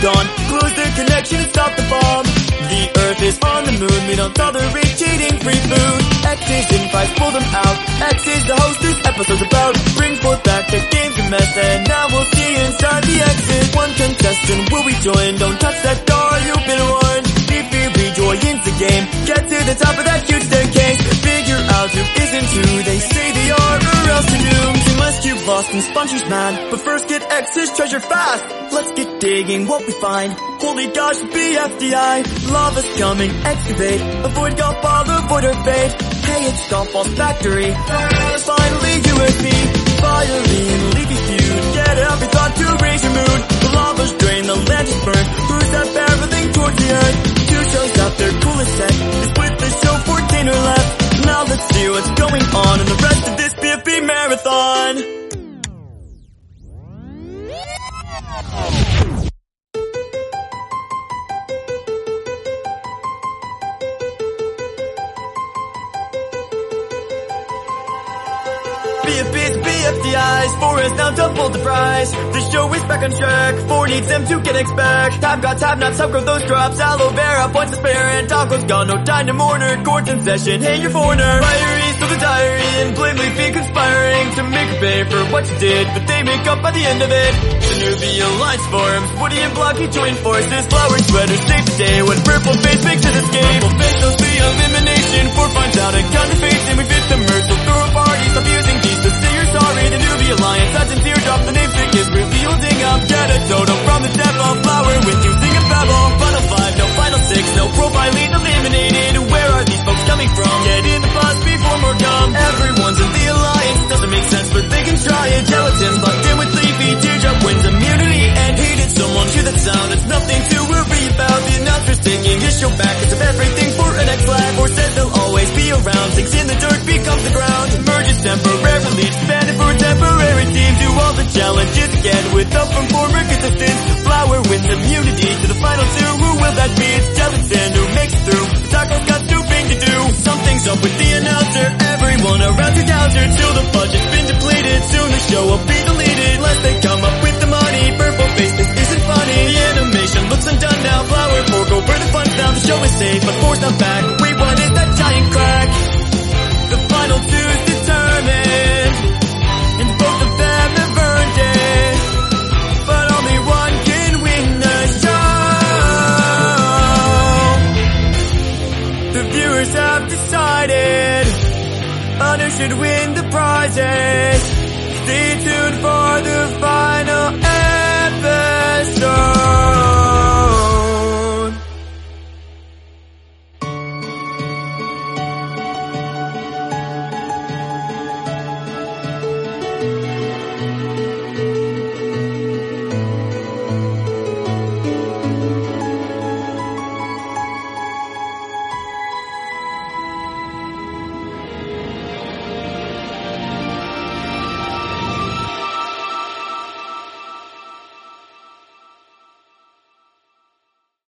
And now. Close their connection, stop the bomb. The earth is on the moon, we don't tolerate cheating free food. X in price, pull them out. X is the host this episode's about. Bring forth back the game's a mess, and now we'll see inside the exit. One contestant will rejoin, don't lost and Spongy's mad, but first get X's treasure fast. Let's get digging what we find. Holy gosh, BFDI, lava's coming, excavate. Avoid golf ball, avoid her fate. Hey, it's Golf Ball's factory. Finally, USB, Firey and leafy feud. Get up, it's on to raise your mood. The lava's drained, the land is burned. Who's that barreling towards the earth? Two shows out their coolest set. They split the show, 14 are left. Now let's see what's going on in the rest BFB's BFDIs, four is now double the price. The show is back on track, four needs them to get back. Time got time, not some those drops. Aloe vera, points to spare, and Taco's gone, no time to mourn in session, hey, you're foreigner. Diaries what you did, but they make up by the end of it. The newbie alliance forms, Woody and Blocky join forces. Flower sweater, safe to stay when purple face makes an escape. Purple face knows the elimination, four finds out and counter face, and we fit the merge, so throw a party, stop using these around. Sinks in the dirt, becomes the ground. emerges temporarily, expanded for a temporary team. Do all the challenges again with help from former contestants. Flower wins immunity to the final two. Who will that be? It's Gelatin who makes it through. Taco's got stupid to do. Something's up with the announcer. Everyone around to counter till the budget's been depleted. Soon the show will be deleted unless they come up with the money. Purple face, this isn't funny. The animation looks undone now. Flower fork over the funds now. The show is safe, but force not back. viewers have decided on who should win the prizes. Stay tuned for the fight.